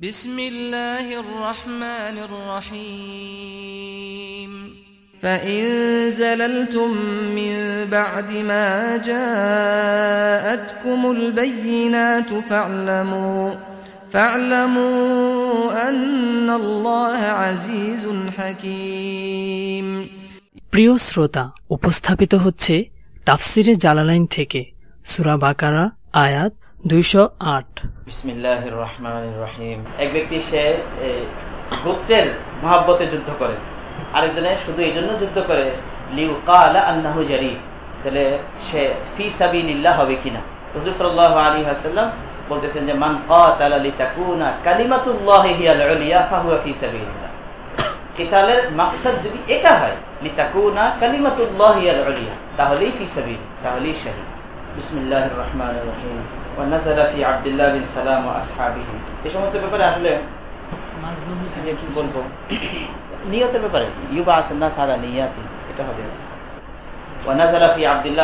بسم الله الرحمن الرحيم فإن زللتم من بعد ما جاءتكم البينات فاعلموا فاعلموا أن الله عزيز حكيم প্রিয় শ্রোতা উপস্থাপিত হচ্ছে তাফসিরে জালালাইন থেকে সুরা বাকারা আয়াত বিসমিল্লাহ রহমান যুদ্ধ করে। আরেকজনে শুধু এই জন্য যুদ্ধ করে তাহলে সে ফি সাবিলিল্লাহ হবে কিনা? হুজুর বলতেছেন যে, মান কিতালের মাকসাদ যদি এটা হয়, লিতাকুনা কালিমাতুল্লাহি হিয়াল উলিয়া, তাহলেই ফি সাবিল, তাহলেই শহীদ। বিসমিল্লাহির রহমানির রহিম বিন সালাম আসহাবিহি। এই সমস্ত ব্যাপারে আসলে যে কি বলব? নিয়তের ব্যাপারে ইউবা আসন্না সারা নিয়াতি এটা হবে। ওয়া নাযালা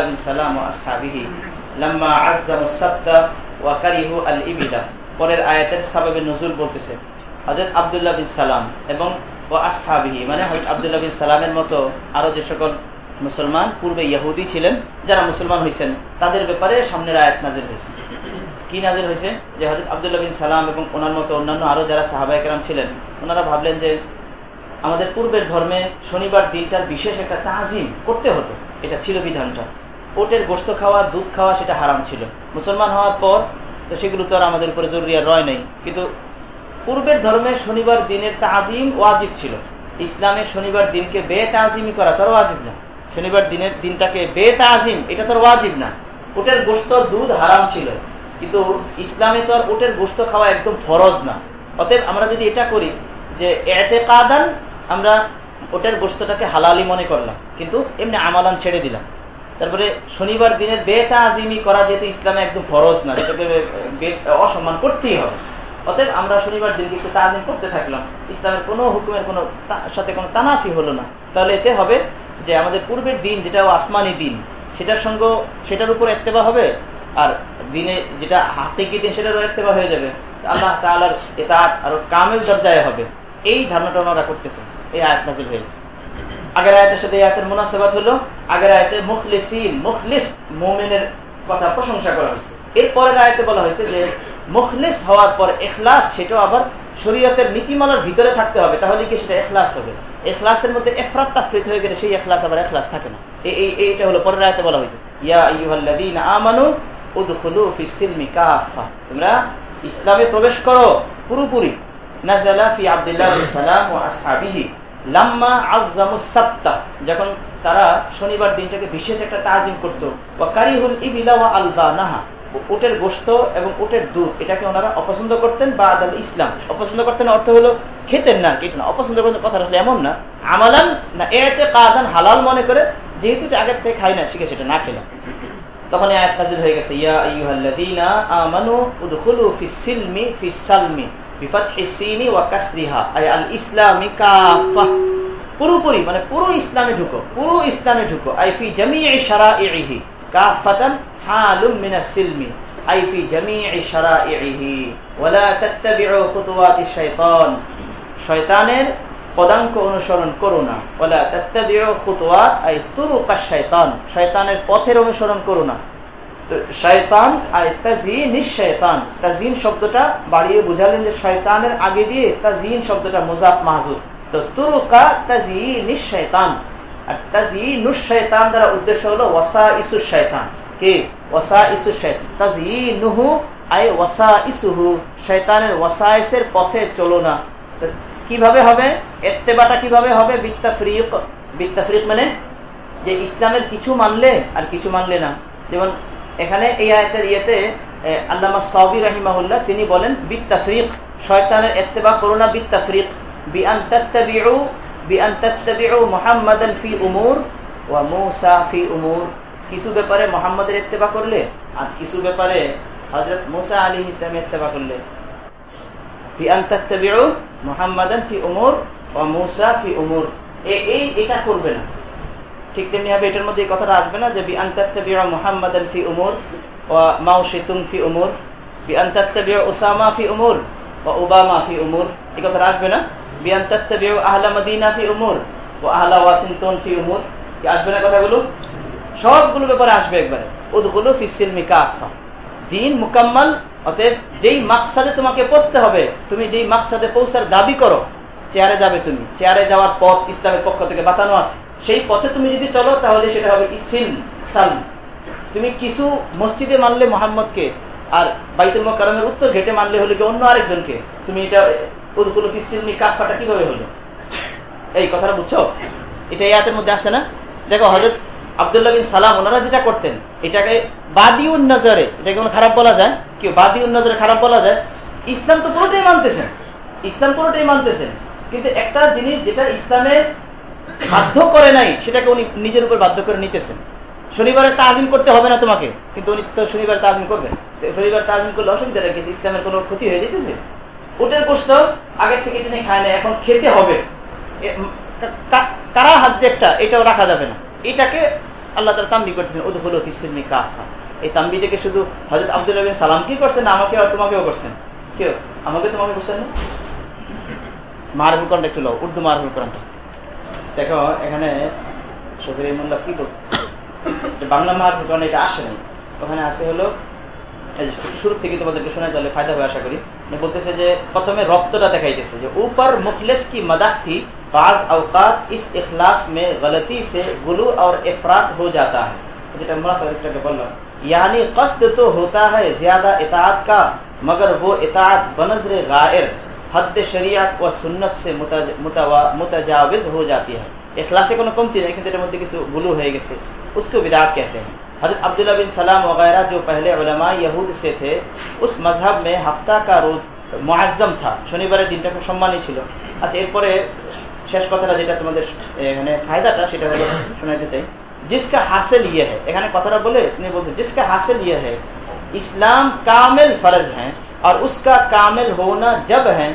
বিন সালাম আসহাবিহি লাম্মা আযযামু সাবতা ওয়া কারিহু আল ইবিলা পরের আয়াতের সাবাবে নজুল বলতেছে হযরত আব্দুল্লাহ বিন সালাম এবং ও আসহাবিহি মানে হযরত আব্দুল্লাহ বিন সালামের মতো আরও যে সকল মুসলমান, পূর্বে ইহুদি ছিলেন, যারা মুসলমান হয়েছেন তাদের ব্যাপারে সামনের আয়াত নাজির হয়েছে। কি নাজির হয়েছে? যে হজরত আবদুল্লাহ বিন সালাম এবং ওনার মতো অন্যান্য আরও যারা সাহাবাহিকরাম ছিলেন, ওনারা ভাবলেন যে আমাদের পূর্বের ধর্মে শনিবার দিনটার বিশেষ একটা তাজিম করতে হতো। এটা ছিল বিধানটা। ওটের গোস্ত খাওয়া, দুধ খাওয়া, সেটা হারাম ছিল। মুসলমান হওয়ার পর, তো সেগুলো তো আর আমাদের উপরে জরুরি আর রয় নাই। কিন্তু পূর্বের ধর্মে শনিবার দিনের তাজিম ওয়াজিব ছিল। ইসলামের শনিবার দিনকে বে তাজিমি করা তোর ওয়াজিব না। শনিবার দিনের দিনটাকে বে তাজিম এটা তোর ওয়াজিব না। উটের গোস্ত দুধ হারাম ছিল। কিন্তু ইসলামে তো আর উটের গোস্ত খাওয়া একদম ফরজ না। অতএব আমরা যদি এটা করি যে এতে কাদান আমরা ওটের গোস্তটাকে হালালি মনে করলাম। কিন্তু এমনি আমালান ছেড়ে দিলাম। তারপরে শনিবার দিনের বেতা আজিমি করা যেহেতু ইসলামে একদম ফরজ না, যেটাকে অসম্মান করতেই হবে। অতএব আমরা শনিবার দিনকে একটু তাজিম করতে থাকলাম। ইসলামের কোনো হুকুমের কোনো সাথে কোনো তানাফি হলো না। তাহলে এতে হবে যে আমাদের পূর্বের দিন যেটা আসমানি দিন, সেটার সঙ্গে সেটার উপর এত্তেবা হবে? আর দিনে যেটা হাতে গিয়ে দিন, সেটারও এত্তেবা হয়ে যাবে। আল্লাহ তাআলার এটা আরও কামেল দরজায় হবে। এই ধারণাটা ওনারা করতেছেন। এই আয়াত নাজিল হয়ে গেছে। আগের আয়াতের সাথে এই আয়াতের মুনাসাবাত হলো, আগের আয়াতে মুখলিসিন, মুখলিস মুমিনের কথা প্রশংসা করা হয়েছে। এর পরের আয়াতে বলা হয়েছে যে মুখলিস হওয়ার পর এখলাস, সেটাও আবার শরীয়তের নীতিমালার ভিতরে থাকতে হবে, তাহলে কি সেটা এখলাস হবে? এখলাসের মধ্যে এফরাত তাফরিত হয়ে গেলে সেই এখলাস আবার এখলাস থাকে না। এই- এই এইটা হলো পরের আয়াতে বলা হইতেছে, ইয়া আইয়ুহাল্লাযীনা আমানু উদখুলু ফিস সিলমি কাফা তোমরা ইসলামে প্রবেশ করো, পুরোপুরি। নাজালা ফি আব্দুল্লাহ সালাম ওয়া আসহাবিহি। লাম্মা আযযামুস সাবতা যখন তারা শনিবার দিনটাকে বিশেষ একটা তাজিম করত, ওয়া কারিহুল ইবিলা ওয়া আলবানাহা। উটের গোশত এবং উটের দুধ, এটাকে ওনারা অপছন্দ করতেন বা আদাল ইসলাম। অপছন্দ করতেন অর্থ হলো খেতেন না, এটা না। অপছন্দ করতেন কথা আসলে এমন না। আমালান না এতে কাদান হালাল মনে করে, যেহেতু এটা আগের থেকে খাই না শিখে সেটা না খেলাম তখন আয়াত নাযিল হয়ে গেছে, ইয়া আইয়ুহাল্লাযীনা আমানু উদখুলু ফিস সিলমি ফিস পুরোপুরি মানে পুরো ইসলামে ঢুকো, পুরো ইসলামে ঢুকো। আই ফি জামিই শারাইহি শয়তানের পদাঙ্ক অনুসরণ করো না শয়তানের পথের অনুসরণ করো না। তো শয়তান আই তাজিন শয়তান তাজিন শব্দটা বাড়িয়ে বুঝালেন যে শয়তানের আগে দিয়ে তাজিন শব্দটা মুজাফ মাহজুর তো তুরুকা তাজিন শয়তান আর তাজিনুশ শয়তান দ্বারা উদ্দেশ্য হলো ওয়াসা ইসু শয়তান কে? ওয়াসা ইসু শয়তান তাজিনুহু আই ওয়াসা ইসুহু শয়তানের ওয়াসাইসের পথে চলো না। কীভাবে হবে? এত্তেবাটা কীভাবে হবে? বিত্তাফরিক বিত্তাফরিক মানে যে ইসলামের কিছু মানলে আর কিছু মানলে না। যেমন এখানে এই আয়তের ইয়েতে আল্লামা সাউবি রাহিমাহুল্লাহ তিনি বলেন, বিত্তাফরিক, শয়তানের এত্তেবা করোনা বিত্তাফরিক। বিআন তাত্তাবিউ বিআন তাত্তাবিউ মুহাম্মাদান ফি উমুর ওয়া মূসা ফি উমুর কিছু ব্যাপারে মুহাম্মাদের ইত্তেবা করলে আর কিছু ব্যাপারে হযরত মুসা আলাইহিস ইসলামের ইত্তেবা করলে বিআন তাত্তাবিউ মুহাম্মাদান ফি উমুর ওয়া মূসা ফি উমুর এ- এই এটা করবে না ঠিক তেমনি ভাবে এটার মধ্যে এই কথাটা আসবে না যে বি আন্তাত্তাবিউ মুহাম্মাদান ফি উমুর ওয়া মাউশিতুম ফি উমুর বি আন্তাত্তাবিউ উসামা ফি উমুর বা ওবামা ফি উমর এই কথাটা আসবে না বিয়ান তাত্তাবিউ আহলা মদিনা ফি উমর ও আহলা ওয়াশিংটন ফি উমর। কি আসবে না কথাগুলো? সবগুলো ব্যাপারে আসবে একবারে। উদগুলো ফিসিলমি কাফা। দিন মুকাম্মাল, অতএব যেই মাকসাদে তোমাকে পৌঁছতে হবে, তুমি যেই মাকসাদে পৌঁছার দাবি করো, চেয়ারে যাবে তুমি। চেয়ারে যাওয়ার পথ ইসলামের পক্ষ থেকে বাতানো আছে। সেই পথে তুমি যদি চলো, তাহলে সেটা হবে ইসিল, সাল। তুমি কিছু মসজিদে মানলে মোহাম্মদকে, আর বাইতুল মকারমের উত্তর ঘেটে মানলে হলে কি অন্য আরেকজনকে। তুমি এটা কীভাবে হলো? এই কথাটা বুঝছ? এটা ইয়াতের মধ্যে আছে না? দেখো হজরত আবদুল্লাহ বিন সালাম, ওনারা যেটা করতেন, এটাকে এটাকে কোনো খারাপ বলা যায়? খারাপ বলা যায়? ইসলাম তো পুরোটাই মানতেছেন। ইসলাম পুরোটাই মানতেছেন। কিন্তু একটা জিনিস যেটা ইসলামে বাধ্য করে নাই, সেটাকে উনি নিজের উপর বাধ্য করে নিতেছেন। শনিবারে তাজিম করতে হবে না তোমাকে, কিন্তু উনি তো শনিবার তাজিম করবেন। শনিবার তাজিম করলে অসুবিধা রেখেছে ইসলামের কোনো ক্ষতি হয়ে যেতেছে? ওটার প্রশ্ন আগের থেকে তিনি খায় না এখন খেতে হবে। কারা হাত একটা, এটাও রাখা যাবে না। এটাকে আল্লাহ তালা তাম্বি করতেছেন ওদুল ফিসিলমি কাফা। এই তাম্বিটাকে শুধু হজরত আব্দুল রবিন সালাম কি করছেন আমাকে আর তোমাকেও করছেন? কেউ? আমাকে তোমাকে করছেন না? মারহুল একটু লো উর্দু মারহুল কোরআনটা দেখো, এখানে শফির মোল্লা কি বলছে? বাংলা মারহুল কোরআন এটা আসে নাই। ওখানে আসে হলো শুরু থেকে তোমাদেরকে শোনা তাহলে ফায়দা হবে আশা করি। بولتے ہیں پتوں میں প্রথমে دکھائی جیسے جو اوپر مخلص کی مدح تھی بعض اوقات اس اخلاص میں غلطی سے غلو اور افراد ہو جاتا ہے یعنی قصد تو ہوتا ہے زیادہ اطاعت کا، مگر وہ اطاعت بنظر غائر، حد شریعت و سنت سے متجاوز ہو جاتی ہے۔ اخلاص کو نکمتی নেই لیکن تیرے مدد কিছু গুলু ہے গেছে اس کو بدعت کہتے ہیں۔ حضرت عبداللہ بن سلام وغیرہ جو پہلے علماء یہود سے تھے، اس مذہب میں ہفتہ کا روز معظم تھا۔ শনিবারের দিনটা খুব সম্মানই ছিল আচ্ছা এরপরে শেষ কথাটা যেটা তোমাদের فائدہ تھا সেটা হলো শোনাতে চাই جس کا حاصل یہ ہے এখানে কথাটা بولے، نہیں بولتے، جس کا حاصل یہ ہے، اسلام کامل فرض ہیں اور اس کا کامل ہونا جب ہے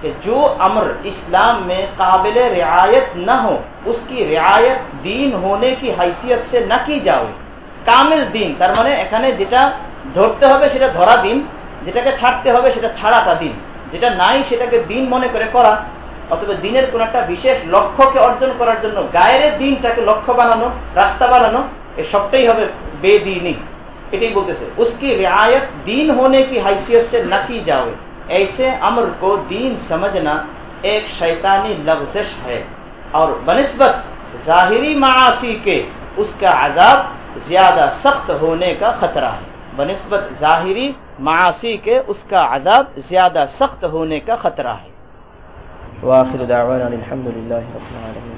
کہ جو امر اسلام میں قابل رعایت نہ ہو، اس کی رعایت دین ہونے کی حیثیت سے نہ کی جاؤ۔ কামিল দিন তার মানে এখানে যেটা ধরতে হবে সেটা ধরা দিন যেটাকে ছাড়তে হবে সেটা ছাড়াটা দিন যেটা নাই সেটাকে দিন মনে করে করা অথবা দিনের কোন একটা বিশেষ লক্ষ্যকে অর্জন করার জন্য গায়ের দিনটাকে লক্ষ্য বানানো রাস্তা বানানো এ সবটাই হবে বেদিনী এটাই বলতেছে उसकी रियायत दीन होने की हैसियत से न की जाए ऐसे अमर को दीन समझना एक शैतानी लफ्जिश है और बनस्बत जाहिरी मासी के उसका زیادہ سخت ہونے کا خطرہ ہے۔ بنسبت ظاہری معاشی کے اس کا عذاب زیادہ سخت ہونے کا خطرہ ہے۔ واخر دعوانا الحمد للہ رب العالمين